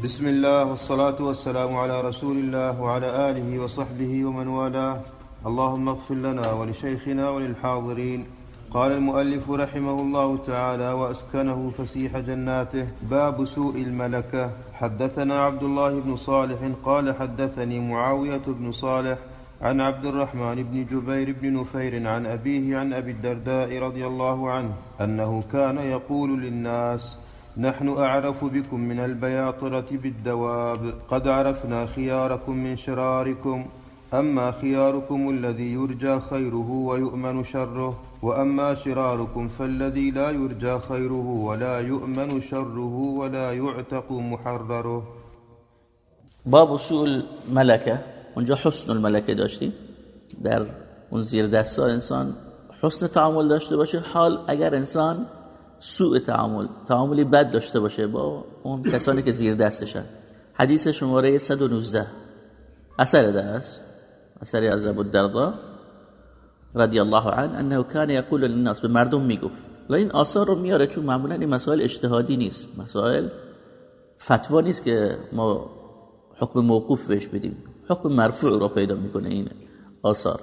بسم الله والصلاة والسلام على رسول الله وعلى آله وصحبه ومن والاه. اللهم اغفر لنا ولشيخنا وللحاضرين. قال المؤلف رحمه الله تعالى وأسكنه فسيح جناته. باب سوء الملكة. حدثنا عبد الله بن صالح قال حدثني معاوية بن صالح عن عبد الرحمن بن جبير بن نفير عن أبيه عن أبي الدرداء رضي الله عنه أنه كان يقول للناس نحن أعرف بكم من البياطرة بالدواب. قد عرفنا خياركم من شراركم. أما خياركم الذي يرجى خيره ويؤمن شره وأما شراركم فالذي لا يرجى خيره ولا يؤمن شره ولا يعتق محرره. باب سوء الملكة. اونجا حسن الملکه داشتیم. در اون زیر دستا انسان حسن تعامل داشته باشه. حال اگر انسان سوء تعامل. تعاملی بد داشته باشه با اون کسانی که زیر دستشن. حدیث شماره 119 اثر درس اثر از ابو الدرداء رضی الله عنه انه کان یقول للناس به مردم می‌گفت و این آثار رو میاره چون معمولا این مسائل اجتهادی نیست. مسائل فتوا نیست که ما حکم موقوف بهش بدیم. حکم مرفوع رو پیدا می‌کنه این آثار.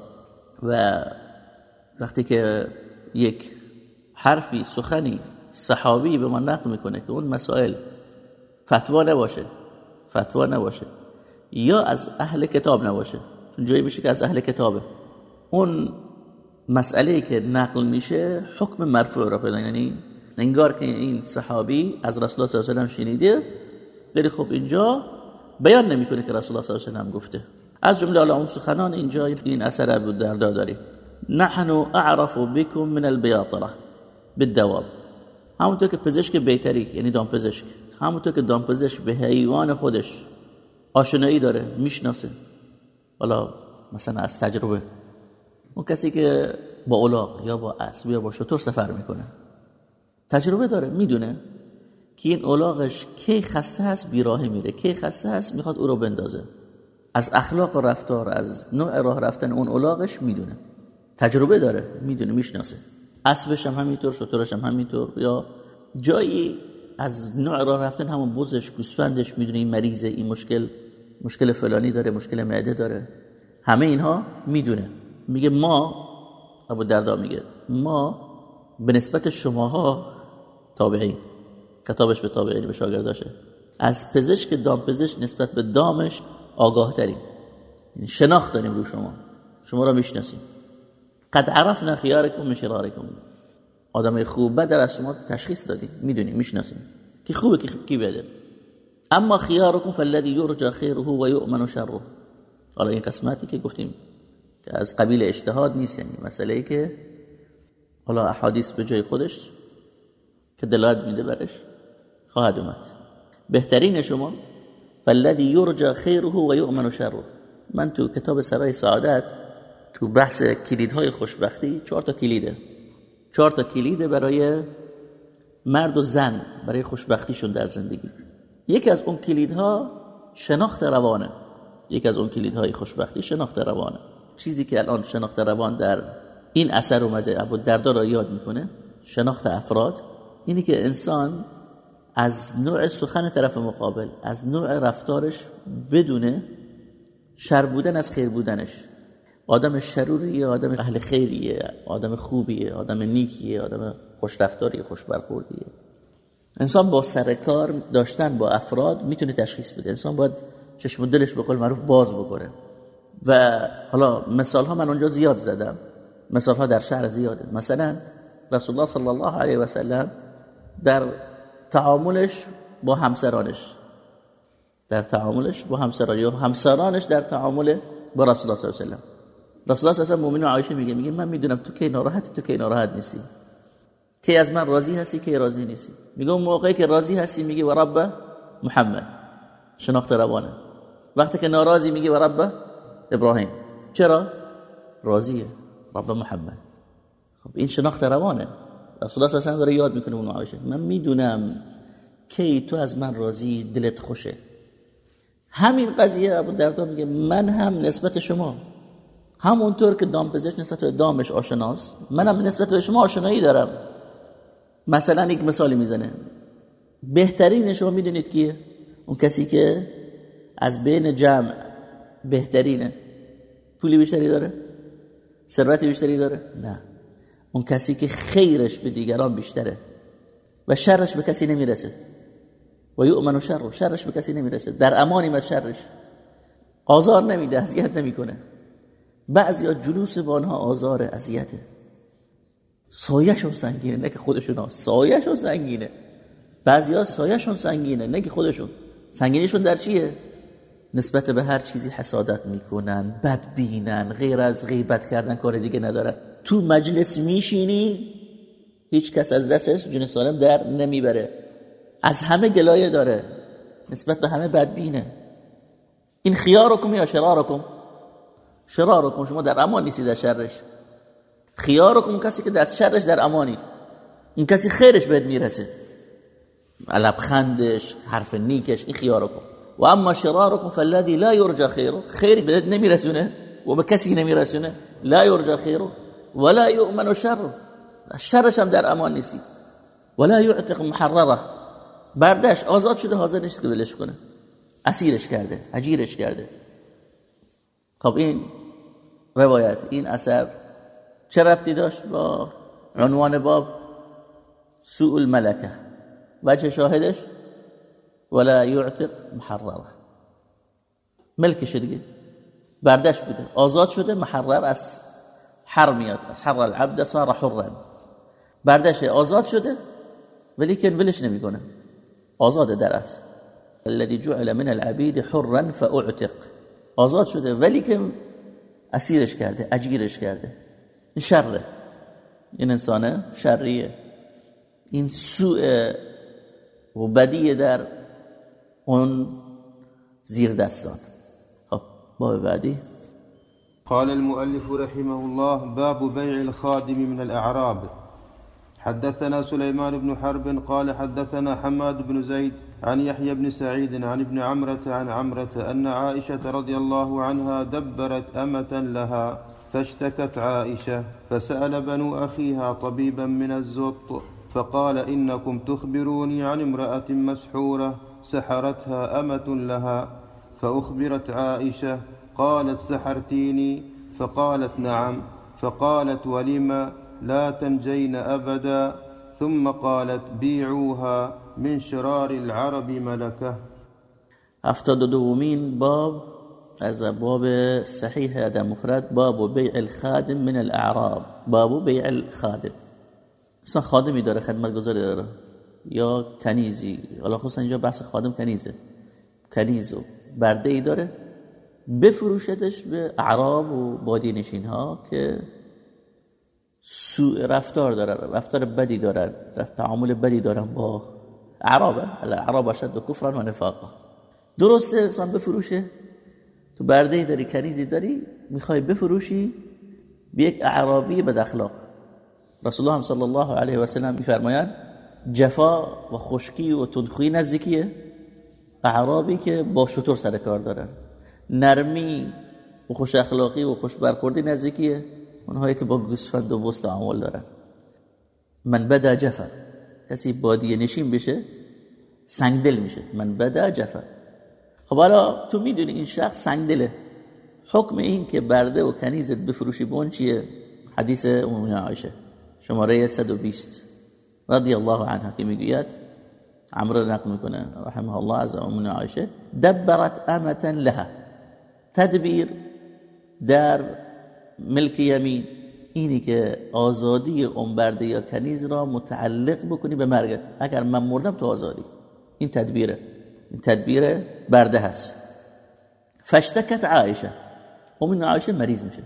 و وقتی که یک حرفی سخنی صحابی به ما نقل می‌کنه که اون مسائل فتوا نباشه. فتوا نباشه. یا از اهل کتاب نباشه. چون جایی میشه که از اهل کتابه. اون مسئله که نقل میشه حکم مرفوع را پیدا یعنی انگار که این صحابی از رسول الله صلی الله علیه و شنیده خیلی خب اینجا بیان نمی‌کنه که رسول الله صلی الله علیه و گفته. از جمله اون سخنان اینجا این اثر ابو الدرداء داریم. نحن اعرف بكم من البياطره بالدواب. همونطور که پزشک بهتری یعنی دامپزشک. همونطور که دامپزشک به حیوان خودش آشنایی داره می‌شناسه. حالا مثلا از تجربه. اون کسی که با الاغ یا با اسب یا با شتر سفر می‌کنه تجربه داره می‌دونه که این اولاغش کی خسته هست بیراهه میره. کی خسته هست می‌خواد او رو بندازه. از اخلاق و رفتار از نوع راه رفتن اون اولاغش می‌دونه. تجربه داره می‌دونه می‌شناسه. اسبش هم همینطور شطورش هم همینطور. یا جایی از نوع راه رفتن همون بوزش گوسفندش می‌دونه این مریضه این مشکل مشکل فلانی داره مشکل معده داره. همه اینها می‌دونه. میگه ما ابو دردا میگه ما به نسبت شماها تابعین. کتابش به تابعین به شاگرداشه. از پزشک دام پزشک نسبت به دامش آگاه تریم یعنی شناخت داریم رو شما. شما را می‌شناسیم. قد عرفنا خیارکم من شرارکم آدم خوب بد از شما تشخیص دادیم. می‌دونیم می‌شناسیم. کی خوبه کی کی بده. اما خیارکم فالذی یرجى خیره و یؤمن شره. حالا این قسمتی که گفتیم که از قبیل اجتهاد نیست یعنی مسئله ای که حالا احادیث به جای خودش که دلالت میده برش خواهد اومد. بهترین شما فالذی یرجى خیره و یؤمن شره. من تو کتاب سرای سعادت تو بحث کلیدهای خوشبختی چهار تا کلیده. چهار تا کلیده برای مرد و زن برای خوشبختیشون در زندگی. یکی از اون کلیدها شناخت روانه. یکی از اون کلیدهای خوشبختی شناخت روانه. چیزی که الان شناخت روان در این اثر اومده ابو دردا را یاد می‌کنه شناخت افراد. اینی که انسان از نوع سخن طرف مقابل از نوع رفتارش بدونه شر بودن از خیر بودنش آدم شروریه آدم اهل خیریه آدم خوبیه آدم نیکیه آدم خوش رفتاریه خوش برخوردیه انسان با سرکار داشتن با افراد می‌تونه تشخیص بده. انسان باید چشم دلش به قول معروف باز بکنه. و حالا مثال ها من اونجا زیاد زدم. مثال ها در شهر زیاده. مثلا رسول الله صلی الله علیه و سلم در تعاملش با همسرانش. در تعاملش با همسران یا همسرانش در تعامل با رسول الله صلی الله علیه و سلم. رسول الله صلی الله علیه و عایشه میگه میگه من می‌دونم تو کی ناراحتی تو کی ناراحت نیستی. کی از من راضی هستی کی راضی نیستی. میگه اون موقعی که راضی هستی میگه و رب محمد شناخت روانه. وقتی که ناراضی میگه و رب ابراهیم. چرا؟ راضیه. رب محمد. خب این شناخت روانه. رسول الله صلی الله داره یاد می‌کنه اون عایشه. من می‌دونم کی تو از من راضی دلت خوشه. همین قضیه ابو دردا میگه من هم نسبت شما. همونطور که دام پزشک نسبت به دامش آشناست منم نسبت به شما آشنایی دارم. مثلا یک مثالی می‌زنه. بهترین شما می‌دونید کیه؟ اون کسی که از بین جمع بهترینه. پولی بیشتری داره؟ ثروت بیشتری داره؟ نه. اون کسی که خیرش به دیگران بیشتره. و شرش به کسی نمی‌رسه. و یؤمن و شر شرش به کسی نمی‌رسه. در امانی از شرش. آزار نمیده اذیت نمی‌کنه. بعضیا جلوس با آنها آزار اذیته سایهشون سنگینه نه که خودشون ها. سایهشون سنگینه. بعضیا سایهشون سنگینه نه که خودشون. سنگینیشون در چیه؟ نسبت به هر چیزی حسادت می‌کنن بد بینن غیر از غیبت کردن کار دیگه ندارن. تو مجلس میشینی هیچ کس از دستش جون سالم در نمی‌بره. از همه گلایه داره. نسبت به همه بدبینه. این خیارکم یا شرارکم؟ شرارکم شما در امان نیستید از شرش. خیارکم کسی که دست شرش در امانی. این کسی خیرش بهت می‌رسه. لبخندش حرف نیکش این خیارکم. و اما شرارکم فالذی لا یرجا خیره. خیر بهت نمیرسونه و به کسی نمیرسونه. لا یرجا خیره ولا یؤمن شر شرش هم در امان نیستی. ولا یعتق محرره. بردش آزاد شده حاضر نیست که ولش کنه. اسیرش کرده اجیرش کرده. خب این روایت. این اثر چه ربطی داشت با عنوان باب؟ سوء الملکه. وجه شاهدش؟ ولا یعتق محرره. ملکش دیگه. بردش بوده. آزاد شده محرر از حر میاد. از حر العبد صار حرا. بردش آزاد شده ولی که ولش نمی‌کنه. آزاد در است الذي جعل من العبید حرا فاعتق آزاد شده ولی که اسیرش کرده اجیرش کرده. این شره. این انسانه شریه. این سوء و بدیه در اون زیر دستان خب باب بعدی. قال المؤلف رحمه الله باب بيع الخادم من الأعراب. حدثنا سليمان بن حرب قال حدثنا حماد بن زيد عن يحيى بن سعيد عن ابن عمرة عن عمرة أن عائشة رضي الله عنها دبرت أمة لها فاشتكت عائشة فسأل بنو أخيها طبيبا من الزط فقال إنكم تخبروني عن امرأة مسحورة سحرتها أمة لها فأخبرت عائشة قالت سحرتيني فقالت نعم فقالت ولم لا تنجين أبدا ثم قالت بيعوها من شرار العرب ملكه هفتاد دومین باب از باب صحیح ادم مفرد باب بیع الخادم من الاعراب. باب بیع الخادم. اصلا خادمی داره خدمت گذاری داره. یا کنیزی. حالا خصوصا اینجا بحث خادم کنیزه. کنیز و برده ای داره. بفروشدش به اعراب و بادی نشین ها که سوء رفتار دارن رفتار بدی دارن تعامل بدی دارن با اعراب الاعراب اشد کفرا و نفاقا. درسته انسان بفروشه. تو برده داری کنیزی داری می‌خوای بفروشی به یک اعرابی بد اخلاق. رسول الله صلی الله علیه و سلم میفرمایند جفا و خشکی و تندخویی نزدیکیه. اعرابی که با شطور سر کار دارن. نرمی و خوش اخلاقی و خوش برخوردی نزدیکیه. اونهایی که با گوسفند و بست تعامل دارن. من بدا جفا. کسی بادیه نشین بشه سنگدل میشه. من بدا جفا. خب حالا تو می‌دونی این شخص سنگدله. حکم این که برده و کنیزت بفروشی بون چیه؟ حدیث امون عایشه. شماره 120 رضی الله عنها که می‌گوید عمرو نقل می‌کنه رحمه الله از امون عایشه. دبرت امتا لها. تدبیر در ملک یمین. اینی که آزادی اون برده یا کنیز را متعلق بکنی به مرگت. اگر من مردم تو آزادی. این تدبیره. این تدبیر برده هست. فشتکت عایشه. امین عایشه مریض میشه.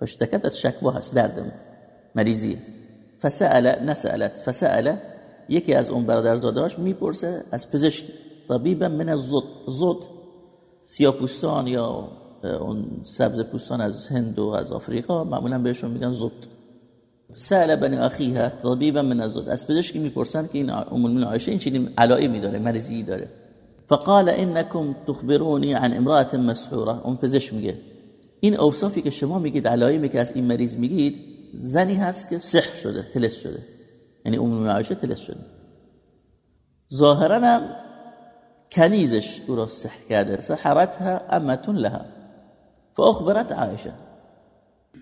فشتکت از شکوا هست دردم مریضیه. فسأل نسألت. فسأل. یکی از اون برادرزادهاش می‌پرسه از پزشک. طبیبا من از زد زد سیاپوستان یا اون سبز پوستان از هند و از آفریقا معمولا بهشون میگن زد. سأل بنی اخیها طبیبا من زد از پزشکی می‌پرسن که این ام المؤمنین عایشه این چنین علائمی داره مریضی داره. فقال انکم تخبرونی عن امراه مسحوره اون پزشک میگه این اوصافی که شما میگید علائمی که از این مریض میگید زنی هست که سحر شده تلس شده. یعنی ام عایشه تلس شده. ظاهرا کنیزش او را سحر کرده. سحرتها امتون لها. فاخبرت عایشه.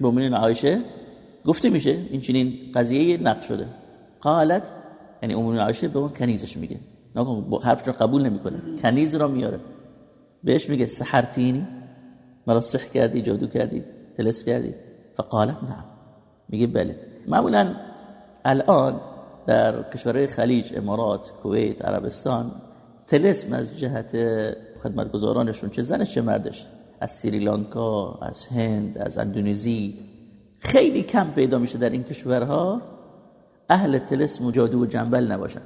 بومنین عایشه گفته میشه این چنین قضیه نقش شده. قالت یعنی امون عایشه به اون کنیزش میگه. نکن حرف رو قبول نمی‌کنه. کنیز را میاره. بهش میگه سحرتینی مرا سحر کردی جادو کردی تلس کردی. فقالت نعم. میگه بله. معمولا الان در کشورهای خلیج امارات کویت عربستان تلسم از جهت خدمتگزارانشون چه زنش چه مردش. از سریلانکا از هند از اندونزی. خیلی کم پیدا میشه در این کشورها. اهل تلسم و جادو و جنبل نباشن.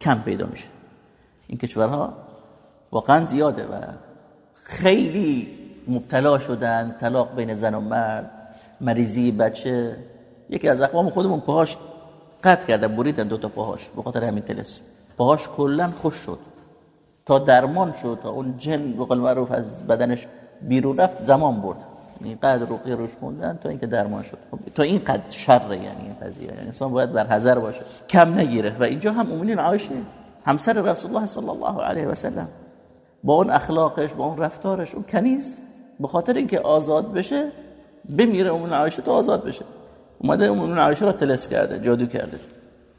کم پیدا میشه. این کشورها واقعا زیاده و خیلی مبتلا شدن طلاق بین زن و مرد مریضی بچه. یکی از اقوام خودمون پاهاش قطع کرده بریدن دوتا پاهاش به خاطر همین تلسم پاهاش کلا خوش شد. تا درمان شد تا اون جن به قول معروف از بدنش بیرون رفت زمان برد. یعنی قدر روش خوندن تا اینکه درمان شد. خب تا این قد شر یعنی این قضیه. یعنی انسان باید بر حذر باشه. کم نگیره. و اینجا هم امونین عایشه. همسر رسول الله صلی الله علیه و سلم. با اون اخلاقش با اون رفتارش اون کنیز به خاطر اینکه آزاد بشه بمیره امون عایشه تو آزاد بشه. اومده امون عایشه را تلس کرده جادو کرده.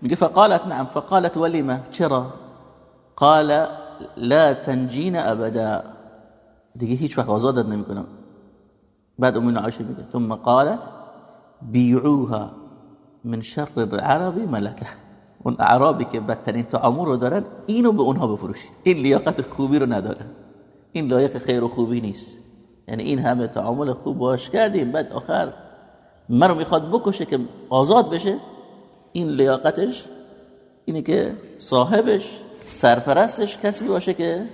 میگه فقالت نعم فقالت ولیمه چرا؟ قال لا تنجین ابدا دیگه هیچ وقت آزادت نمی‌کنم. بعد امون عایشه میگه ثم قالت بیعوها من شر العرب ملکه. اون اعرابی که بدترین تعامل رو دارن اینو به اونها بفروشید. این لیاقت خوبی رو نداره. این لایق خیر و خوبی نیست. یعنی این همه تعامل خوب باش کردیم بعد آخر منو می‌خواد بکشه که آزاد بشه. این لیاقتش اینه که صاحبش سرپرستش کسی باشه که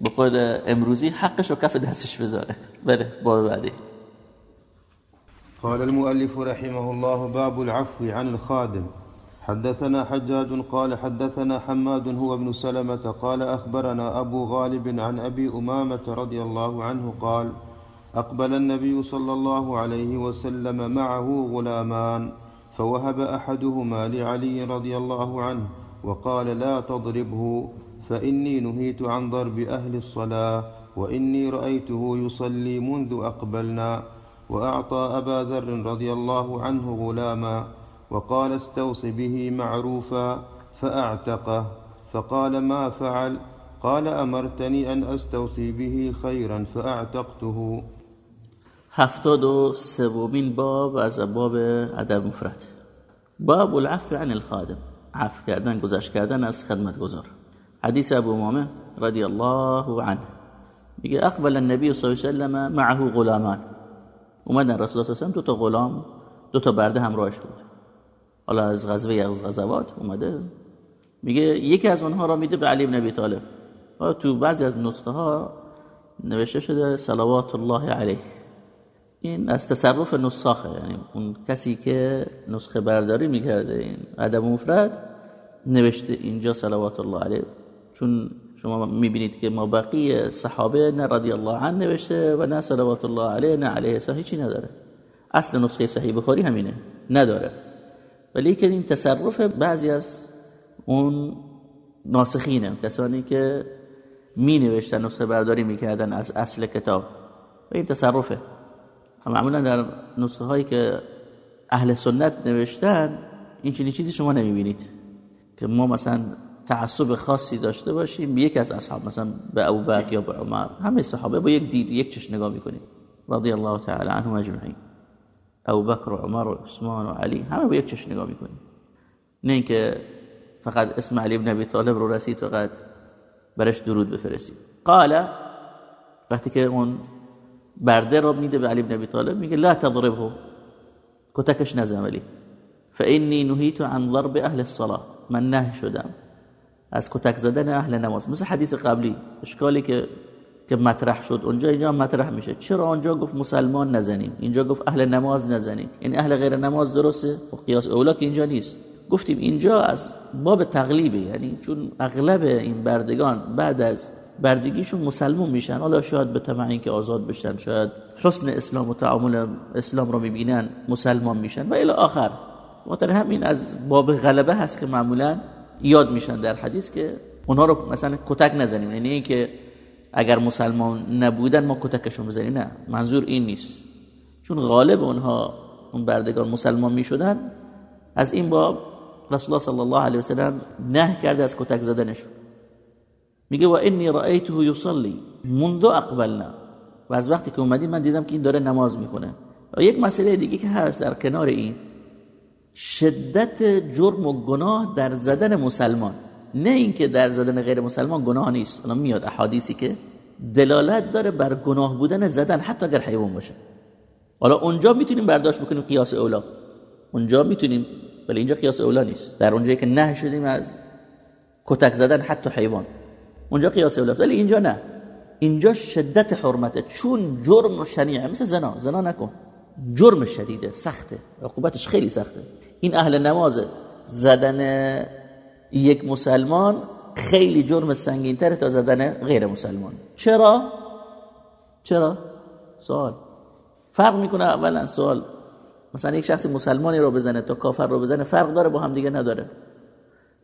به خود امروزی حقش رو کف دستش بذاره. بله باب بعدی. قال المؤلف رحمه الله باب العفو عن الخادم. حدثنا حجاج قال حدثنا حماد هو ابن سلمة قال أخبرنا أبو غالب عن أبي أمامة رضي الله عنه قال أقبل النبي صلى الله عليه وسلم معه غلامان فوهب أحدهما لعلي رضي الله عنه. وقال لا تضربه فإني نهيت عن ضرب أهل الصلاة وإني رأيته يصلي منذ أقبلنا. وأعطى أبا ذر رضي الله عنه غلاما وقال استوص به معروفا فأعتقه. فقال ما فعل؟ قال أمرتني أن أستوصي به خيرا فأعتقته. هفتاد و سومین باب از باب ادب مفرد. باب العفو عن الخادم. عفو کردن گذشت کردن از خدمت گذار حدیث ابو امامه رضی الله عنه. میگه اقبل النبی صلی الله علیه و سلم معه غلامان. اومدن رسول الله صلی الله دو تا غلام دو تا برده همراهش بود. حالا از غزوه از غزوات اومده. میگه یکی از اونها را میده به علی بن ابی طالب. تو بعضی از نسخه ها نوشته شده صلوات الله علیه. این از تصرف نساخه یعنی اون کسی که نسخه برداری می‌کرده این ادب مفرد نوشته اینجا صلوات الله علیه. چون شما می‌بینید که ما بقیه صحابه نه رضی الله عنه نوشته و نه صلوات الله علیه نه علیه صحیح چی نداره. اصل نسخه صحیح بخاری همینه نداره. ولی که این تصرف بعضی از اون ناسخینه کسانی که می نوشتن نسخه برداری می‌کردن از اصل کتاب. و این تصرفه. معمولا در نسخه هایی که اهل سنت نوشتن این چنین چیزی شما نمی‌بینید که ما مثلا تعصب خاصی داشته باشیم یک از اصحاب مثلا به ابو بکر یا به عمر. همه صحابه با یک دید یک چش نگاه می‌کنیم. رضی الله تعالی عنهم اجمعین. ابو بکر و عمر و عثمان و علی همه با یک چش نگاه می‌کنیم. نه اینکه فقط اسم علی بن ابی طالب رو رسید فقط برش درود بفرستید. قال وقتی که اون برده رو میده به علی بن ابی طالب میگه لا تضربه. کتکش نزن ولی. فانی نهیت عن ضرب اهل الصلاه من نه شدم. از کتک زدن اهل نماز. مثل حدیث قبلی. اشکالی که که مطرح شد. اونجا اینجا مطرح میشه. چرا اونجا گفت مسلمان نزنیم اینجا گفت اهل نماز نزنیم این اهل غیر نماز درسته؟ و قیاس اولا که اینجا نیست. گفتیم اینجا از باب تقلیبه. یعنی چون اغلب این بردگان بعد از بردگیشون مسلمون میشن. حالا شاید به طمع که آزاد بشن شاید حسن اسلام و تعامل اسلام رو می‌بینن مسلمان میشن. و الی آخر خاطر همین از باب غلبه هست که معمولا یاد میشن در حدیث که اونها رو مثلا کتک نزنیم. یعنی اینکه اگر مسلمان نبودن ما کتکشون بزنیم. نه منظور این نیست. چون غالب اونها اون بردگان مسلمان می شدن از این باب رسول الله صلی الله علیه وسلم نه کرده از کتک زدنشون. میگه و انی رأیته یصلی. منذ اقبلنا. و از وقتی که اومدیم من دیدم که این داره نماز می‌کنه و یک مسئله دیگه که هست در کنار این. شدت جرم و گناه در زدن مسلمان. نه اینکه در زدن غیر مسلمان گناه نیست. الان میاد احادیثی که دلالت داره بر گناه بودن زدن حتی اگر حیوان باشه. حالا اونجا می‌تونیم برداشت بکنیم قیاس اولا اونجا می‌تونیم ولی اینجا قیاس اولا نیست. در اونجایی که نه شدیم از کتک زدن حتی حیوان. اونجا قیاس اولا ولی اینجا نه. اینجا شدت حرمته. چون جرم شنیعه. مثل زنا. زنا نکن. جرم شدیده. سخته. عقوبتش خیلی سخته. این اهل نمازه زدن یک مسلمان خیلی جرم سنگین تره تا زدن غیر مسلمان. چرا؟ چرا؟ سوال. فرق می‌کنه اولا سوال. مثلا یک شخص مسلمانی رو بزنه تا کافر رو بزنه فرق داره با هم دیگه نداره.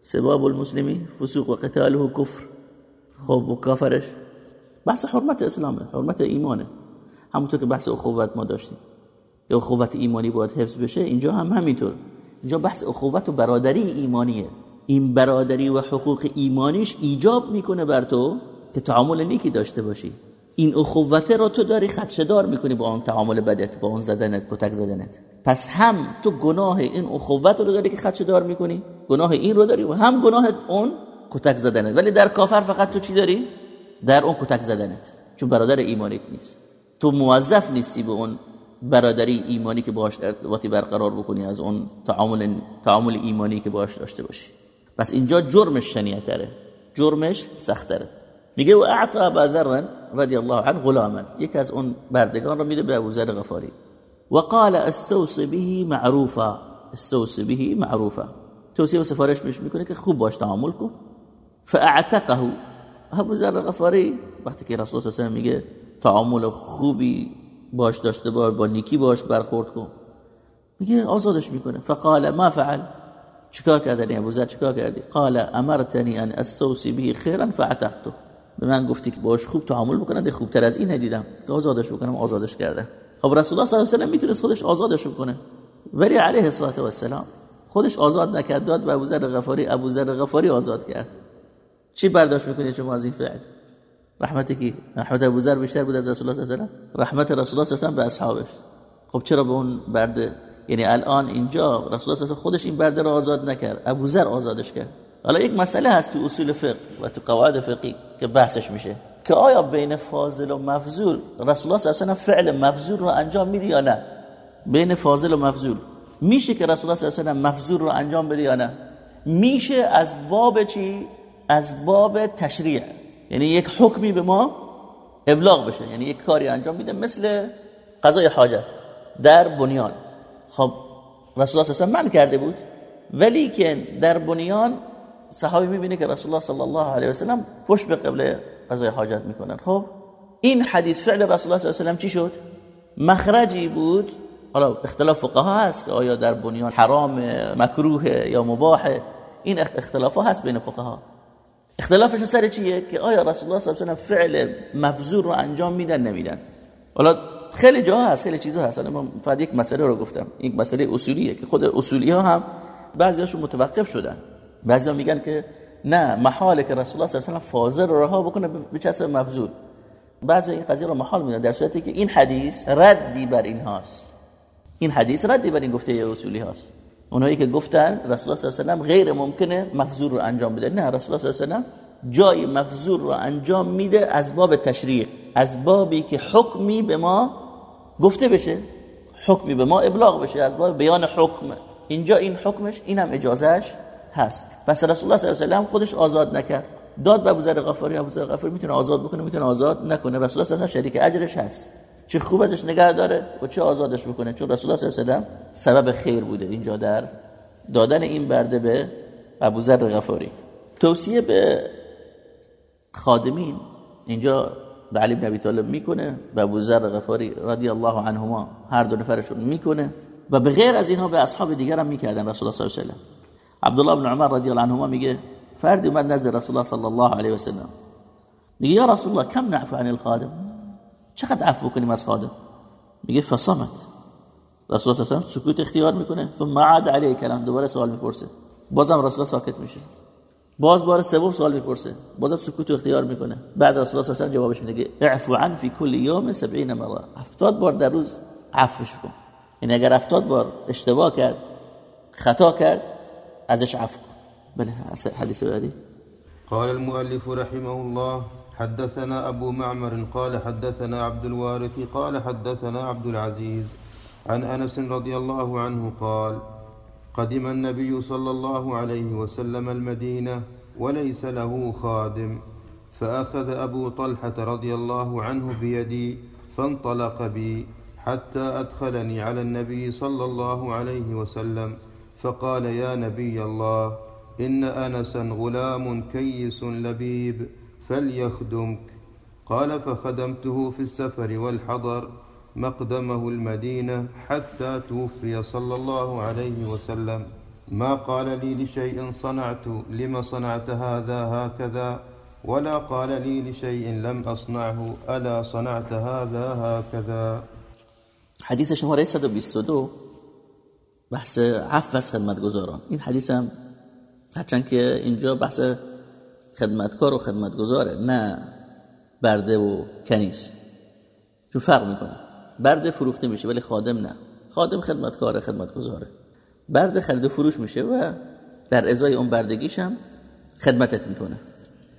سباب المسلمی فسوق و قتاله و کفر. خب و کافرش. بحث حرمت اسلامه حرمت ایمانه. همونطور که بحث اخوت ما داشتیم. یا اخوت ایمانی باید حفظ بشه اینجا هم همینطور. اینجا بحث اخوت و برادری ایمانیه. این برادری و حقوق ایمانیش ایجاب می‌کنه بر تو که تعامل نیکی داشته باشی. این اخوته را تو داری خدشدار می‌کنی با اون تعامل بدت با اون زدنت کتک زدنت. پس هم تو گناه این اخوت رو داری که خدشدار می‌کنی گناه این رو داری و هم گناه اون کتک زدنت. ولی در کافر فقط تو چی داری؟ در اون کتک زدنت. چون برادر ایمانیت نیست. تو موظف نیستی به اون برادری ایمانی که باش ارتباطی برقرار بکنی از اون تعامل تعامل ایمانی که باش داشته باشی. پس اینجا جرمش شنیعتره. جرمش سختره. میگه و اعطا ذر رضی الله عنه غلاما. یکی از اون بردگان رو میده به ابو ذر غفاری. و قال استوصي به معروفا. استوصي به معروفا. توصیه و سفارش می‌کنه که خوب باش تعامل کن. فاعتقه. ابو ذر غفاری. وقتی که رسول الله میگه تعامل خوبی باش داشته باش با نیکی باش برخورد کن. میگه آزادش می‌کنه. فقال ما فعل. چیکار کردی ابو ذر چیکار کردی؟ قال امرتني ان استوصي به خيرا فاعتقته. به من گفتی که باش خوب تعامل بکنم ده خوبتر از این ندیدم. که آزادش بکنم آزادش کرده خب رسول الله صلی الله علیه و می‌تونست خودش آزادش بکنه. ولی علیه الصلاه و السلام خودش آزاد نکرد داد به ابوذر غفاری ابوذر غفاری آزاد کرد. چی برداشت می‌کنید شما از این فعل؟ رحمت کی؟ رحمت ابوذر بیشتر بود از رسول الله صلی الله علیه و رحمت رسول الله صلی به اصحابش. خب چرا به اون برده یعنی الان اینجا رسول الله خودش این برده رو آزاد نکرد. ابوذر آزادش کرد. حالا یک مسئله هست تو اصول فقه و تو قواعد فقهی که بحثش میشه که آیا بین فاضل و مفضول رسول الله صلی فعل مفضول رو انجام میده یا نه؟ بین فاضل و مفضول. میشه که رسول الله صلی الله مفضول رو انجام بده یا نه؟ میشه از باب چی؟ از باب تشریع. یعنی یک حکمی به ما ابلاغ بشه. یعنی یک کاری انجام میده مثل قضای حاجت در بنیان. خب رسول الله صلی و کرده بود ولی که در بنیان صحابی می‌بینه که رسول الله صلی الله علیه و سلم پشت به قبله قضای حاجت می‌کنن. خب این حدیث فعل رسول الله صلی الله علیه و چی شد؟ مخرجی بود. حالا اختلاف فقها هست که آیا در بنیان حرام مکروه یا مباح. این اختلاف ها هست بین فقها. اختلافش سر چیه؟ که آیا رسول الله صلی الله علیه و فعل مفزور رو انجام میدن نمیدن؟ حالا خیلی جاها هست خیلی چیزا هست. من فقط یک مسئله رو گفتم. یک مسئله اصولیه که خود اصولی ها هم بعضیاشون متوقف شدن. بعضی میگن که نه محاله که رسول الله صلی الله علیه و فاضل رها بکنه به چسب مفضول بعضی این قضیه رو محال میدن در صورتی که این حدیث ردی بر این هاست این حدیث ردی بر این گفته اصولی هاست اونایی که گفتن رسول الله صلی الله علیه و غیر ممکنه مفضول رو انجام بده. نه رسول الله صلی الله علیه و جای مفضول رو انجام میده از باب تشریع از بابی که حکمی به ما گفته بشه حکمی به ما ابلاغ بشه از باب بیان حکم. اینجا این حکمش اینم اجازهش هست. پس رسول الله صلی الله علیه و خودش آزاد نکرد. داد به ابوذر غفاری ابوذر غفاری می‌تونه آزاد بکنه می‌تونه آزاد نکنه. رسول الله صلی الله شریک اجرش هست. چه خوب ازش نگه داره و چه آزادش بکنه. چون رسول الله صلی الله علیه و سبب خیر بوده اینجا در دادن این برده به ابوذر غفاری. توصیه به خادمین اینجا به علی بن ابی طالب می‌کنه به ابوذر غفاری رضی الله عنهما هر دو نفرشون می‌کنه و به غیر از اینها به اصحاب دیگر هم می‌کردن رسول الله صلی الله علیه و عبدالله بن عمر رضی الله عنهما میگه فردی اومد نزد رسول الله صلی الله علیه و سلم. میگه یا رسول الله کم نعفو عن الخادم؟ چقدر عفو کنیم از خادم؟ میگه فصمت رسول الله صلی سکوت اختیار می‌کنه. ثم عاد علیه کلام دوباره سوال می‌پرسه. بازم رسول الله ساکت میشه. باز بار سوم سوال می‌پرسه. بازم سکوت اختیار می‌کنه. بعد رسول الله صلی جوابش میده اعفو عن فی کل یوم 70 مره 70 بار در روز عفوش کن. یعنی اگر 70 بار اشتباه کرد خطا کرد ازش عفو بله حدیث بعدی. قال المؤلف رحمه الله حدثنا أبو معمر قال حدثنا عبد الوارث قال حدثنا عبد العزيز عن أنس رضي الله عنه قال قدم النبي صلى الله عليه وسلم المدينة وليس له خادم فأخذ أبو طلحة رضي الله عنه بيدي فانطلق بي حتى أدخلني على النبي صلى الله عليه وسلم فقال يا نبي الله إن أنسا غلام كيس لبيب فليخدمك. قال فخدمته في السفر والحضر مقدمه المدينة حتى توفي صلى الله عليه وسلم. ما قال لي لشيء صنعت لم صنعت هذا هكذا؟ ولا قال لي لشيء لم أصنعه ألا صنعت هذا هكذا؟ حدیث شماره 122 بحث عفو از خدمتگزاران. این حدیث هم هرچند که اینجا بحث خدمتکار و خدمتگزاره نه برده و کنیس چون فرق می‌کنه. برده فروخته میشه ولی خادم نه. خادم خدمتکاره خدمتگزاره. برده خرید و فروش میشه و در ازای اون بردگیش هم خدمتت می‌کنه.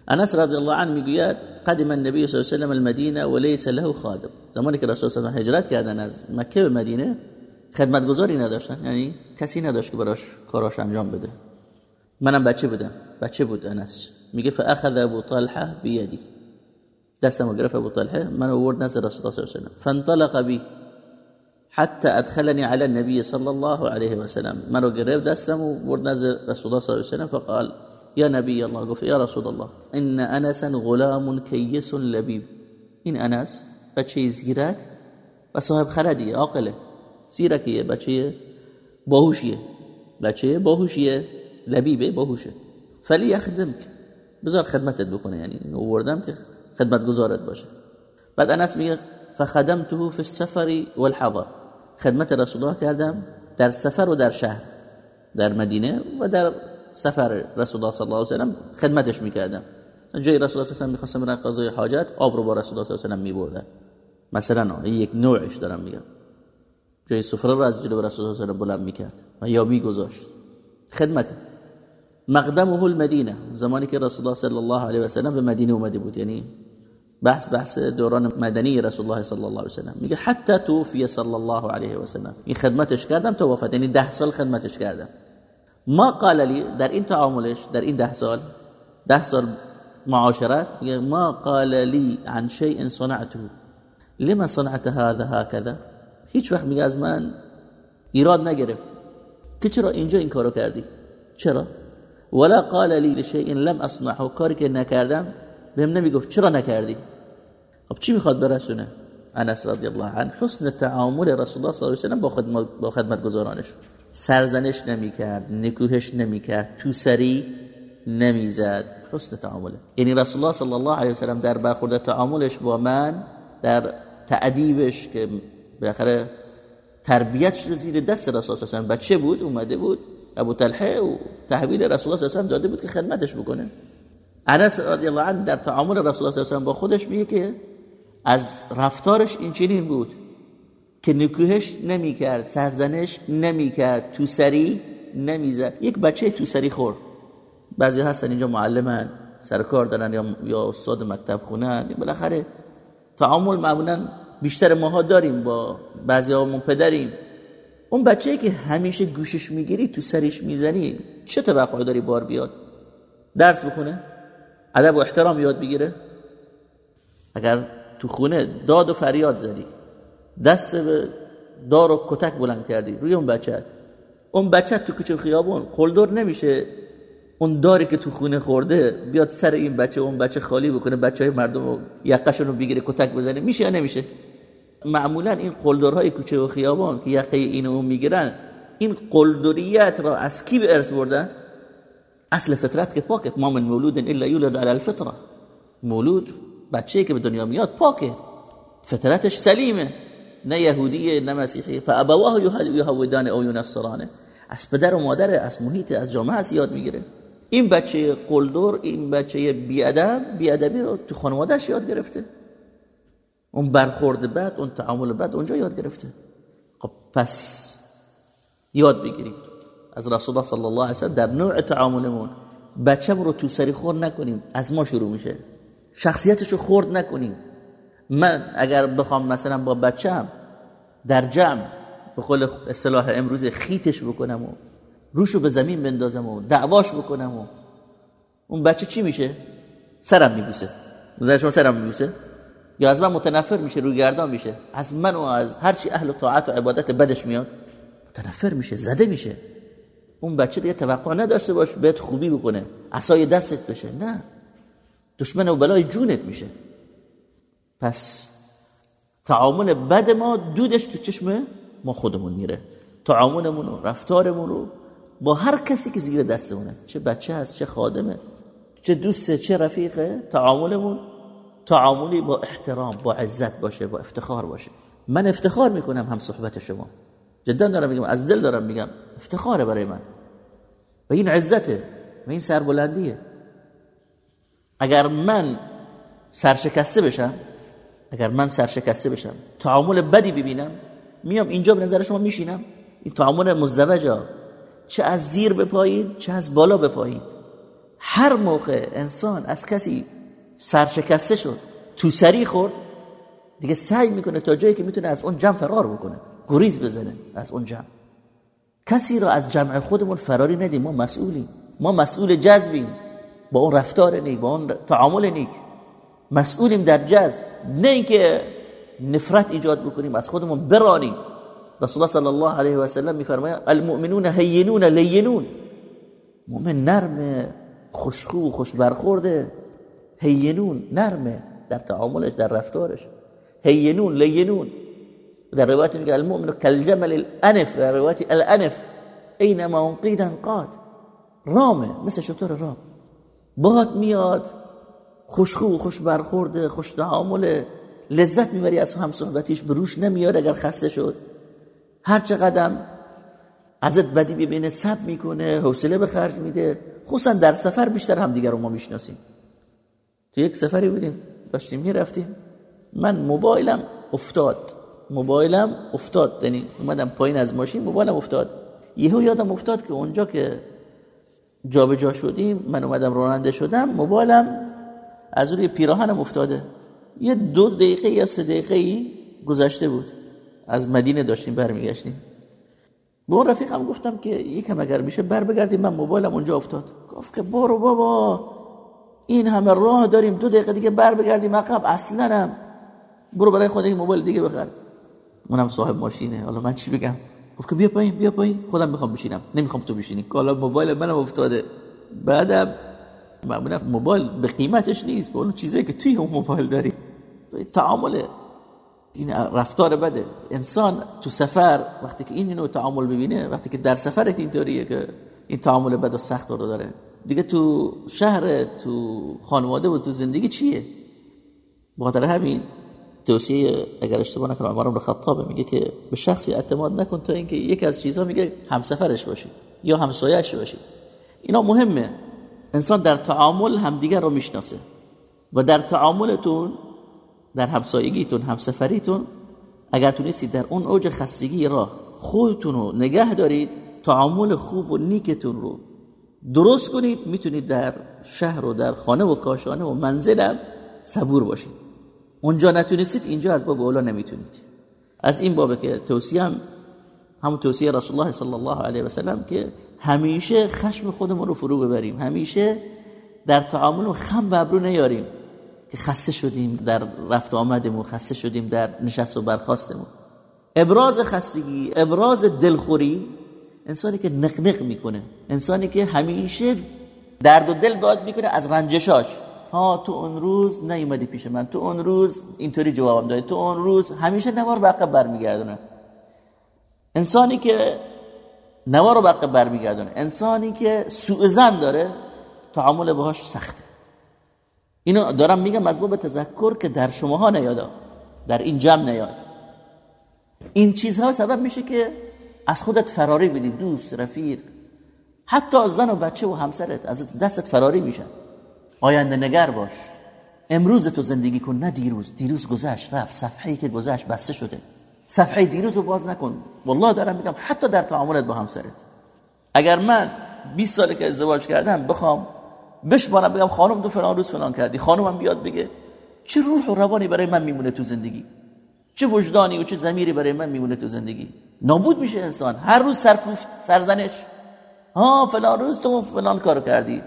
انس رضی الله عنه می‌گوید قدم النبی صلی الله علیه و المدینه وليس له خادم. زمانی که رسول الله هجرت کردن از مکه به مدینه خدمتگزاری نداشتن. یعنی کسی نداشت که براش کاراش انجام بده. منم بچه بودم. بچه بود انس. میگه فاخذ ابو طلحه بيدي دستمو گرفت ابو طلحه من آورد نزد رسول الله صلی الله علیه و فانطلق بي حتى ادخلني على النبي صلى الله عليه وسلم منو گرفت دستمو آورد نزد رسول الله صلی الله علیه و فقال يا نبي الله گفت يا رسول الله ان انسا غلام كيس لبيب این انس بچه زیرک و صاحب خردی عاقله. زیرکیه بچه باهوشیه. بچه باهوشیه لبیبه باهوشه. فلی یخدمک بذار خدمتت بکنه. یعنی نوردم که خدمت گزارت باشه. بعد انس میگه فخدمته فی السفر والحضر. خدمت رسول الله کردم در سفر و در شهر در مدینه و در سفر رسول الله صلی الله علیه و سلم خدمتش می‌کردم. جای رسول الله صلی الله علیه و سلم برن قضای حاجت آب رو با رسول الله صلی الله علیه و سلم میبردن مثلا یک نوعش دارم میگم. جای سفره رو از جلو رسول الله صلی الله علیه و سلم بلند می‌کرد و یا میگذاشت. خدمت مقدمه المدینه زمانی که رسول الله صلی الله علیه و سلم به مدینه اومده بود. یعنی بحث بحث دوران مدنی رسول الله صلی الله علیه و سلم میگه حتی توفی صلی الله علیه و سلم این خدمتش کردم تا وفات. یعنی ده سال خدمتش کردم. ما قال لی در این تعاملش در این ده سال ده سال معاشرت میگه ما قال لی عن شیء صنعته. لما صنعت هذا هكذا؟ هیچ وقت میگه از من ایراد نگرفت. که چرا اینجا این کارو کردی؟ چرا؟ ولا قال لي لشيء لم اصنعه کاری که نکردم بهم نمی‌گفت. چرا نکردی؟ خب چی می‌خواد برسونه انس رضی الله عنه حسن تعامل رسول الله صلی الله علیه و سلم با خدمت با خدمت گزارانش سرزنش نمی‌کرد نکوهش نمی‌کرد تو سری نمی‌زد. حسن تعامله. یعنی رسول الله صلی الله علیه و سلم در برخورد تعاملش با من در تعدیبش که بالاخره تربیت شده زیر دست رسول الله بچه بود اومده بود. ابو طلحه و تحویل رسول الله صلی الله داده بود که خدمتش بکنه. انس رضی الله عنه در تعامل رسول الله صلی الله با خودش میگه که از رفتارش این چنین بود که نکوهش نمی‌کرد سرزنش نمی‌کرد تو سری نمی‌زد. یک بچه تو سری خورد. بعضی هستن اینجا معلمن سرکار دارن یا استاد مکتب خونن. بالاخره تعامل معمولا بیشتر ماها داریم با بعضی همون پدریم. اون بچه‌ای که همیشه گوشش می‌گیری تو سریش می‌زنی چه توقع داری بار بیاد؟ درس بخونه؟ ادب و احترام یاد بگیره؟ اگر تو خونه داد و فریاد زدی دست به دار و کتک بلند کردی روی اون بچه اون بچه تو کوچه خیابون قلدر نمیشه اون داری که تو خونه خورده بیاد سر این بچه اون بچه خالی بکنه بچه های مردم رو یقشون رو بگیره کتک بزنه میشه یا نمیشه؟ معمولا این قلدرهای کوچه و خیابان که یقه این اون می‌گیرن این قلدریت را از کی به ارث بردن؟ اصل فطرت که پاکه. ما من مولود الا یولد علی الفطره. مولود بچه که به دنیا میاد پاکه. فطرتش سلیمه. نه یهودیه نه مسیحی. فابواه یهودان او ینصرانه. از پدر و مادر از محیط از جامعه از یاد می‌گیره. این بچه قلدر این بچه بیادب بیادبی رو تو خانوادهش یاد گرفته. اون برخورد بد اون تعامل بد اونجا یاد گرفته. خب پس یاد بگیریم. از رسول الله صلی الله علیه وسلم در نوع تعاملمون بچه رو تو سری خورد نکنیم از ما شروع میشه. شخصیتش رو خورد نکنیم. من اگر بخوام مثلا با بچم در جمع به قول اصطلاح امروز خیتش بکنم و روشو به زمین بندازم و دعواش بکنم و اون بچه چی میشه؟ سرم میبوسه. مزاج شما سرم میبوسه؟ یا از من متنفر میشه روی گردان میشه. از من و از هرچی اهل طاعت و عبادت بدش میاد متنفر میشه زده میشه. اون بچه دیگه توقع نداشته باش بهت خوبی بکنه عصای دستت بشه. نه. دشمن و بلای جونت میشه. پس تعامل بد ما دودش تو چشم ما خودمون میره. تعاملمون و رفتارمون رو با هر کسی که زیر دستمونه. چه بچه هست چه خادمه چه دوسته چه رفیقه تعاملمون تعاملی با احترام با عزت باشه با افتخار باشه. من افتخار می‌کنم هم صحبت شما. جدا دارم میگم از دل دارم میگم. افتخاره برای من. و این عزته و این سربلندیه. اگر من سرشکسته بشم اگر من سرشکسته بشم تعامل بدی ببینم میام اینجا به نظر شما میشینم. این تعامل مزدوجا. چه از زیر به پایین چه از بالا به پایین. هر موقع انسان از کسی سرشکسته شد. تو سری خورد. دیگه سعی می‌کنه تا جایی که می‌تونه از اون جمع فرار بکنه. گریز بزنه از اون جمع. کسی را از جمع خودمون فراری ندیم. ما مسئولیم. ما مسئول جذبیم. با اون رفتار نیک با اون تعامل نیک. مسئولیم در جذب. نه اینکه نفرت ایجاد بکنیم از خودمون برانیم. رسول الله صلی الله علیه و سلم میفرماید المؤمنون هینون لینون مؤمن نرم خوشخو و خوش برخورده هینون نرمه در تعاملش در رفتارش. هینون لینون. در روایت میگه المؤمن کالجمل الانف در روایت الانف اینما انقیدا قاد. رامه مثل شطور رام. باد میاد خوشخو خوش برخورده خوش تعامل لذت می‌بری از هم صحبتیش بروش نمیاد اگر خسته شد. هر چقدر ازت بدی ببینه سب می‌کنه حوصله به خرج میده. خصوصا در سفر بیشتر هم دیگر رو ما می‌شناسیم. تو یک سفری بودیم داشتیم می‌رفتیم. من موبایلم افتاد. موبایلم افتاد یعنی اومدم پایین از ماشین موبایلم افتاد. یهو یادم افتاد که اونجا که جابجا جا شدیم من اومدم راننده شدم موبایلم از روی پیراهنم افتاده. یه دو دقیقه یا سه دقیقه گذشته بود. از مدینه داشتیم برمیگشتیم. به اون رفیقم گفتم که یکم اگر میشه بر بگردیم من موبایلم اونجا افتاد. گفت که برو بابا. این همه راه داریم. دو دقیقه دیگه بر بگردیم. عقب. اصلا هم. برو برای خود موبایل دیگه بخر. اونم صاحب ماشینه. حالا من چی بگم؟ گفت بیا پایین بیا پایین. خودم می‌خوام بشینم. نمی‌خوام تو بشینی. حالا موبایل منم افتاده. بعدم معمولا موبایل به قیمتش نیست. به اون چیزایی که توی اون موبایل داری تعامل این رفتار بده. انسان تو سفر وقتی که این نوع تعامل ببینه وقتی که در سفرت اینطوریه که این تعامل بد و سخت رو داره. دیگه تو شهر تو خانواده و تو زندگی چیه؟ بخاطر همین توصیه اگر اشتباه نکنم عمر بن خطاب میگه که به شخصی اعتماد نکن تا اینکه یکی از چیزها میگه همسفرش باشی یا همسایه‌اش باشی. اینا مهمه. انسان در تعامل همدیگر رو می‌شناسه و در تعاملتون در همسایگیتون همسفریتون اگر تونستید در اون اوج خستگی را خودتون رو نگه دارید تعامل خوب و نیکتون رو درست کنید می‌تونید در شهر و در خانه و کاشانه و منزلم صبور باشید. اونجا نتونستید اینجا از باب اولا نمی‌تونید. از این بابه که توصیه هم همون توصیه رسول الله صلی الله علیه و سلم که همیشه خشم خودمون رو فرو ببریم. همیشه در تعامل خم به ابرو نیاریم که خسته شدیم در رفت آمدمون خسته شدیم در نشست و برخواستمون ابراز خستگی ابراز دلخوری انسانی که نقنق می‌کنه انسانی که همیشه درد و دل باد می‌کنه از رنجشاش. ها تو اون روز نیومدی پیش من تو اون روز اینطوری جوابم دادی تو اون روز همیشه نوار به عقب برمیگردونه. انسانی که نوا رو بقیه برمیگردونه انسانی که سوء زن داره تعامل باهاش سخته. اینو دارم میگم از باب تذکر که در شماها نیاد در این جمع نیاد. این چیزها سبب میشه که از خودت فراری بدی دوست رفیق. حتی زن و بچه و همسرت از دستت فراری میشن آینده نگر باش. امروز تو زندگی کن نه دیروز. دیروز گذشت رفت. صفحه‌ای که گذشت بسته شده. صفحه دیروز رو باز نکن. والله دارم میگم حتی در تعاملت با همسرت. اگر من 20 ساله که ازدواج کردم بخوام بشمارم بگم خانم تو فلان روز فلان کردی خانمم بیاد بگه چه روح و روانی برای من میمونه تو زندگی؟ چه وجدانی و چه زمیری برای من میمونه تو زندگی؟ نابود میشه انسان. هر روز سرکوفت سرزنش. ها فلان روز تو فلان کارو کردی.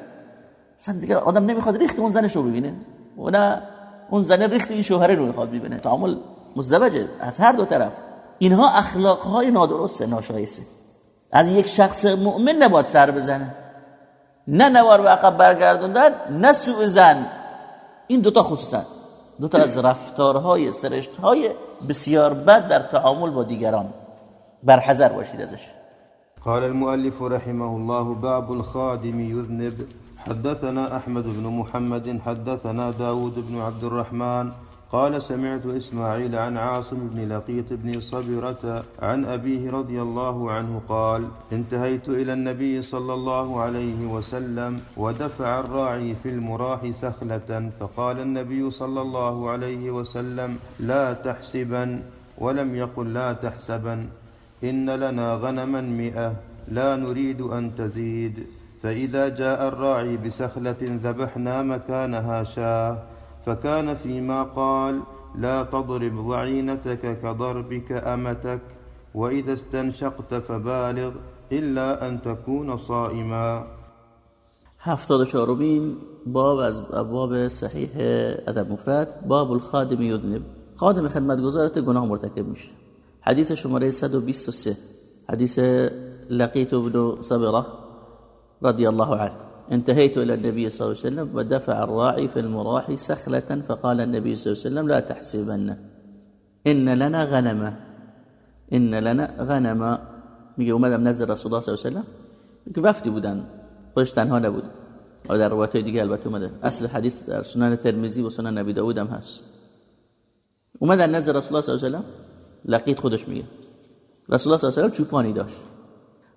اصلا دیگه آدم نمی‌خواد ریخت اون زنش رو ببینه. و نه اون زنه ریخت این شوهره رو می‌خواد ببینه. تعامل مزدوجه از هر دو طرف. اینها اخلاق های نادرسته ناشایسته. از یک شخص مؤمن نباید سر بزنه. نه نوار به عقب برگردوندن نه سوء زن این دوتا خصوصا. دوتا از رفتارهای سرشتهای بسیار بد در تعامل با دیگران. برحذر باشید ازش. قال المؤلف رحمه الله باب الخادم يذنب. حدثنا أحمد بن محمد حدثنا داود بن عبد الرحمن قال سمعت إسماعيل عن عاصم بن لقيط بن صبرة عن أبيه رضي الله عنه قال انتهيت إلى النبي صلى الله عليه وسلم ودفع الراعي في المراح سخلة فقال النبي صلى الله عليه وسلم لا تحسبا ولم يقل لا تحسبا إن لنا غنما مئة لا نريد أن تزيد فإذا جاء الراعي بسخلة ذبحنا مكانها شاه فكان فيما قال لا تضرب ضعينتك كضربك أمتك وإذا استنشقت فبالغ إلا أن تكون صائما. هفتاد چهارمین باب از باب صحیح ادب مفرد باب الخادم یذنب. خادم خدمتگزارت گناه مرتکب میشه. حدیث شماره 123 حدیث لقیت بن صبره رضي الله عنه. انتهيت إلى النبي صلى الله عليه وسلم ودفع الراعي في المراح سخلة فقال النبي صلى الله عليه وسلم لا تحسبن. إن لنا غنما. إن لنا غنما. میگه اومدم نزد رسول الله صلی الله علیه و سلم که وفدی بودن خودش تنها نبود. و در روایت دیگه البته اومده. اصل حدیث در سنن ترمذی و سنن نبی داود هم هست. اومدن نزد رسول الله صلی الله علیه و سلم لقیت خودش میگه. رسول الله صلی الله علیه و سلم چوپانی داشت.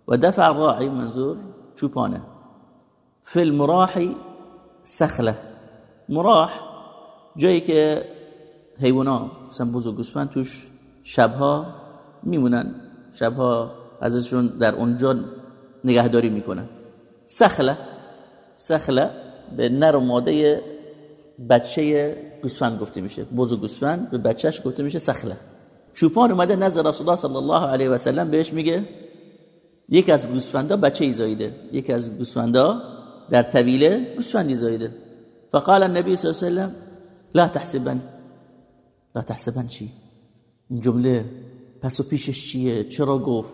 و دفع الراعی منظور چوپانه. فی المراحی سخله مراح جایی که حیوانا مثلا و گوسفند توش شبها میمونن. شبها ازشون در اونجا نگهداری می‌کنن. سخله سخله به نر و ماده بچه گوسفند گفته میشه. و گوسفند به بچهش گفته میشه سخله چوپان اومده نزد رسول الله صلی الله علیه و سلم بهش میگه یک از گوسفندا بچه ای زایده یک از گوسفندا در طویله گوسفندی زایده فقال النبی صلی الله علیه و لا تحسبن. لا تحسبن چی؟ این جمله پس و پیشش چیه؟ چرا گفت؟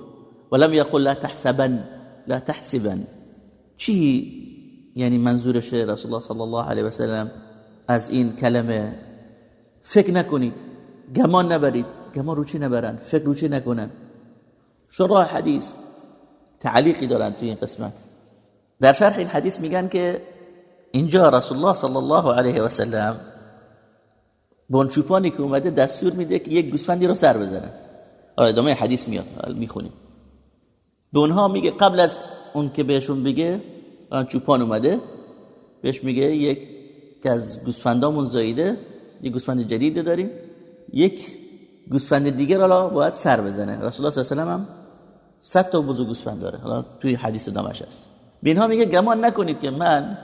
ولم یقل لا تحسبن. لا تحسبن. چی؟ یعنی منظورش رسول الله صلی الله علیه و سلم از این کلمه. فکر نکنید. گمان نبرید. گمان رو چی نبرن؟ فکر رو چی نکنن؟ شرح حدیث. تعلیقی دارن توی این قسمت. در شرح این حدیث میگن که اینجا رسول الله صلی الله علیه و سلم بونچوپانی که اومده دستور میده که یک گوسفندی رو سر بزنن آره ادامه حدیث میاد می‌خونیم. به اونها میگه قبل از اون که بهشون بگه چوپان اومده بهش میگه یک که از گوسفندامون زاییده یک گوسفند جدید داریم. یک گوسفند دیگه را باید سر بزنه. رسول الله صلی الله علیه و هم صد تا بزرگ گوسفند داره. حالا توی حدیث دامش هست. بینها میگه گمان نکنید که من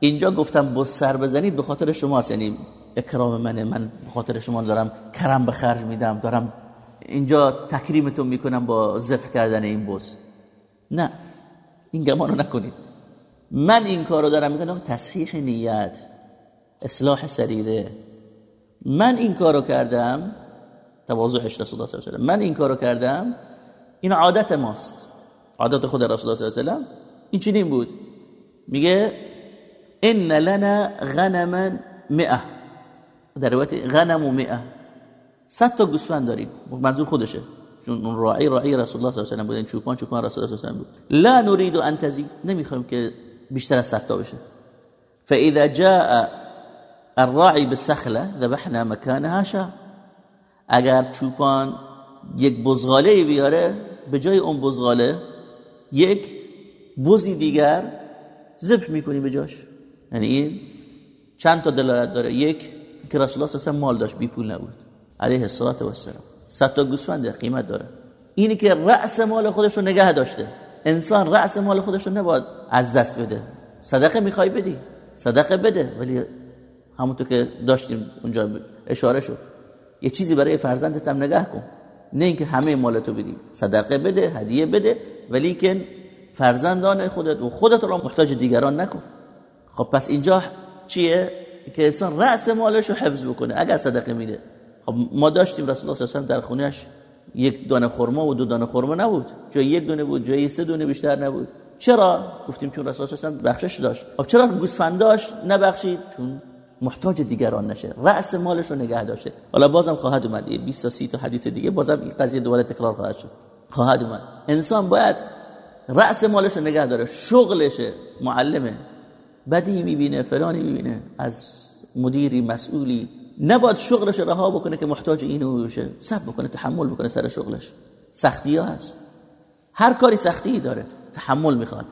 اینجا گفتم بز سر بزنید به خاطر شماست یعنی اکرام منه من به خاطر شما دارم کرم به خرج میدم دارم اینجا تکریمتون می‌کنم با ذبح کردن این بز نه این گمانو نکنید. من این کارو دارم می‌کنم. تصحیح نیت اصلاح سریره. من این کارو کردم تواضعش رسول الله صلی الله علیه من این کارو کردم این عادت ماست. عادت خود رسول الله صلی الله علیه و این چنین بود. میگه ان لنا غنما مئه در روایت غنم و مئه صد تا گوسفند داریم. منظور خودشه. چون اون راعی راعی رسول الله صلی الله علیه و بود. این چوپان چوپان رسول الله صلی الله علیه و بود. لا نريد ان تزید نمی‌خوایم که بیشتر از 100 تا بشه. فاذا جاء الراعي بالسخله ذبحنا مكانها شا اگر چوپان یک بزغاله بیاره به جای اون بزغاله یک بزی دیگر ذبح می‌کنی به جاش. یعنی این چند تا دلالت داره. یک که رسول الله صلی مال داشت بی پول نبود. علیه الصلاه و السلام صد تا گوسفند قیمت داره. اینی که رأس مال خودش رو نگه داشته. انسان رأس مال خودش رو نباید از دست بده. صدقه می‌خوای بدی. صدقه بده. ولی همونطور که داشتیم اونجا اشاره شد. یه چیزی برای فرزندت هم نگه کن. نه اینکه همه مالتو بدی. صدقه بده هدیه بده. ولی که فرزندان خودت و خودت رو محتاج دیگران نکن. خب پس اینجا چیه؟ که انسان رأس مالش رو حفظ بکنه. اگر صدقه میده. خب ما داشتیم رسول الله صلی الله علیه و در خونهش یک دانه خرما و دو دانه خرما نبود. جای یک دونه بود جای سه دونه بیشتر نبود. چرا؟ گفتیم چون رسول الله صلی الله بخشش داشت. خب چرا گوسفنداش نبخشید؟ چون محتاج دیگران نشه. رأس مالش رو نگه داشته. حالا بازم خواهد اومد. 20 تا 30 تا حدیث دیگه. بازم این قضیه دوباره تکرار خواهد شد. خواهد اومد. انسان باید رأس مالش رو نگه داره شغلشه معلمه. بدی می‌بینه فلانی می‌بینه. از مدیری مسئولی نباید شغلش رها بکنه که محتاج اینو بشه. صبر بکنه تحمل بکنه سر شغلش. سختی ها هست. هر کاری سختی داره تحمل می‌خواد.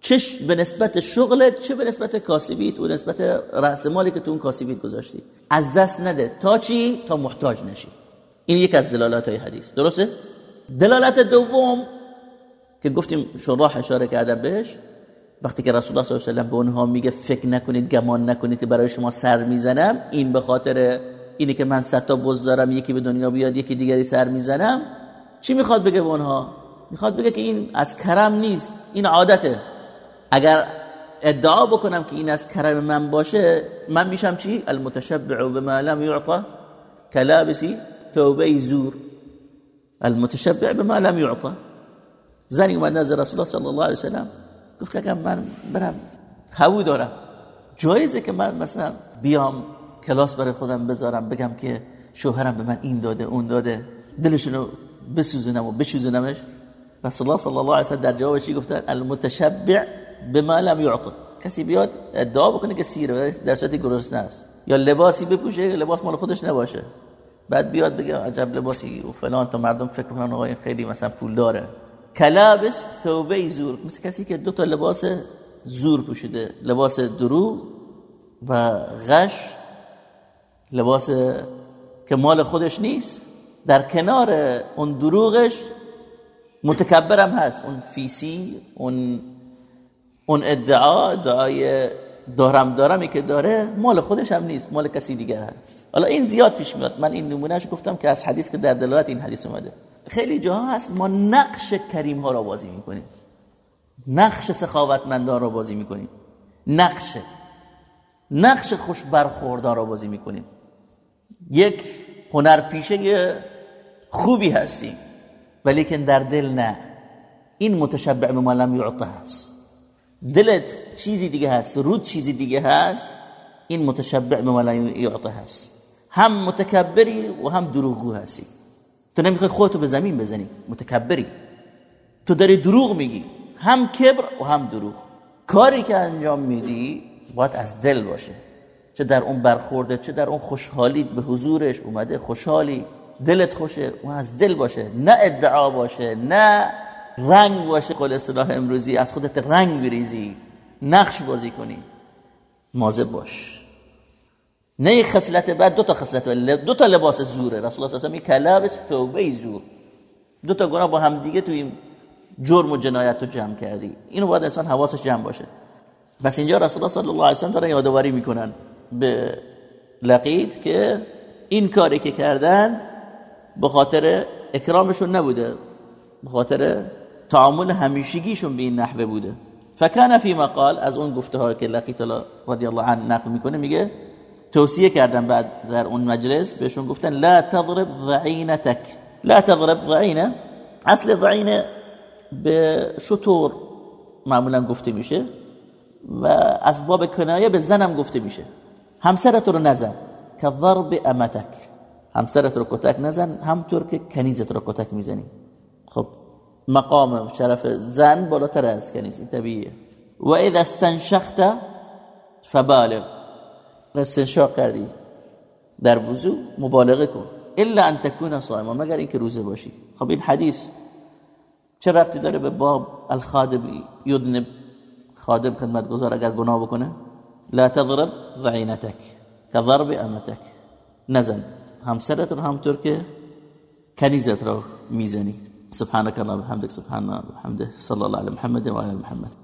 چش به نسبت شغلت چه به نسبت کاسبیت و نسبت رأس مالی که تو اون کاسبیت گذاشتی. از دست نده. تا چی؟ تا محتاج نشی. این یک از دلالات های حدیث. درسته؟ دلالت دوم که گفتیم شراح اشاره کردن بهش وقتی که رسول الله صلی الله علیه و به اونها میگه فکر نکنید گمان نکنید که برای شما سر می‌زنم این به خاطر اینی که من صد تا بز دارم یکی به دنیا بیاد یکی دیگری سر می‌زنم. چی می‌خواد بگه به اونها؟ می‌خواد بگه که این از کرم نیست این عادته. اگر ادعا بکنم که این از کرم من باشه من میشم چی؟ المتشبع بما لم يعطى کلابسی ثوبه زور. المتشبع بما لم يعطى. زنی اومد نزد رسول الله صلی الله علیه وسلم. گفت که من برم هوو دارم. جایزه که من مثلا بیام کلاس برای خودم بذارم بگم که شوهرم به من این داده اون داده. دلشونو بسوزونم و بشوزونمش رسول الله صلی الله علیه و در جوابش گفتن؟ المتشبع بما لم يعطى. کسی بیاد ادعا بکنه که سیره در صورتی گرسنه است. یا لباسی بپوشه لباس مال خودش نباشه. بعد بیاد بگه عجب لباسی و فلان تا مردم فکر کنن آقا این خیلی مثلا پول داره. کلابس ثوبه زور مثل کسی که دو تا لباس زور پوشیده لباس دروغ و غش لباس که مال خودش نیست. در کنار اون دروغش متکبرم هست. اون فیسی اون اون ادعا دعای دارم دارمی که داره مال خودش هم نیست مال کسی دیگر هست. حالا این زیاد پیش میاد. من این نمونهش گفتم که از حدیث که در دلالت این حدیث اومده. خیلی جاها هست ما نقش کریم ها را بازی می‌کنیم. نقش سخاوتمندان را بازی می‌کنیم. نقش نقش خوش برخوردار را بازی می‌کنیم. یک هنرپیشه خوبی هستیم ولیکن در دل نه. این متشبع به لم یعطه هست. دلت چیزی دیگه هست رود چیزی دیگه هست این متشبع به لم یعطه هست. هم متکبری و هم دروغگو هستی. تو نمی‌خوای خودتو به زمین بزنی متکبری. تو داری دروغ میگی هم کبر و هم دروغ. کاری که انجام میدی باید از دل باشه. چه در اون برخورده چه در اون خوشحالی به حضورش اومده خوشحالی دلت خوشه و از دل باشه. نه ادعا باشه نه رنگ باشه قول اصطلاح امروزی از خودت رنگ بریزی نقش بازی کنی. مازه باش. نه خصلت بعد دو تا خصلت دو تا لباس زوره. رسول الله صلی الله علیه و کلابس توبه زور. دو تا گناه با هم دیگه تو جرم و جنایت رو جمع کردی. اینو باید انسان حواسش جمع باشه. بس اینجا رسول الله صلی الله علیه و سلم دارن یادآوری می‌کنن به لقید که این کاری که کردن به خاطر اکرامشون نبوده به خاطر تعامل همیشگیشون به این نحوه بوده. فکان فی مقال از اون گفته ها که لقیت رضی الله عنه نقل می‌کنه میگه توصیه کردن بعد در اون مجلس بهشون گفتن لا تضرب ضعینتک. لا تضرب ضعینه اصل ضعینه به شطور معمولا گفته میشه و از باب کنایه به زنم گفته میشه. همسرت رو نزن. که ضرب امتک. همسرت رو کتک نزن. همطور که کنیزت رو کتک می‌زنی. خب مقام شرف زن بالاتر از کنیز طبیعیه. و اذا استنشخت فبالغ. استنشاق کردی. در وضو مبالغه کن. الا ان تكون صائما مگر اینکه روزه باشی. خب این حدیث. چه ربطی داره به باب الخادم یذنب؟ خادم خدمتگزار اگر گناه بکنه؟ لا تضرب ضعینتک که ضرب امتک. نزن. همسرت رو همطور که کنیزت رو می‌زنی. سبحانك اللهم وبحمدك سبحان الله وبحمده صلى الله على محمد وعلى محمد.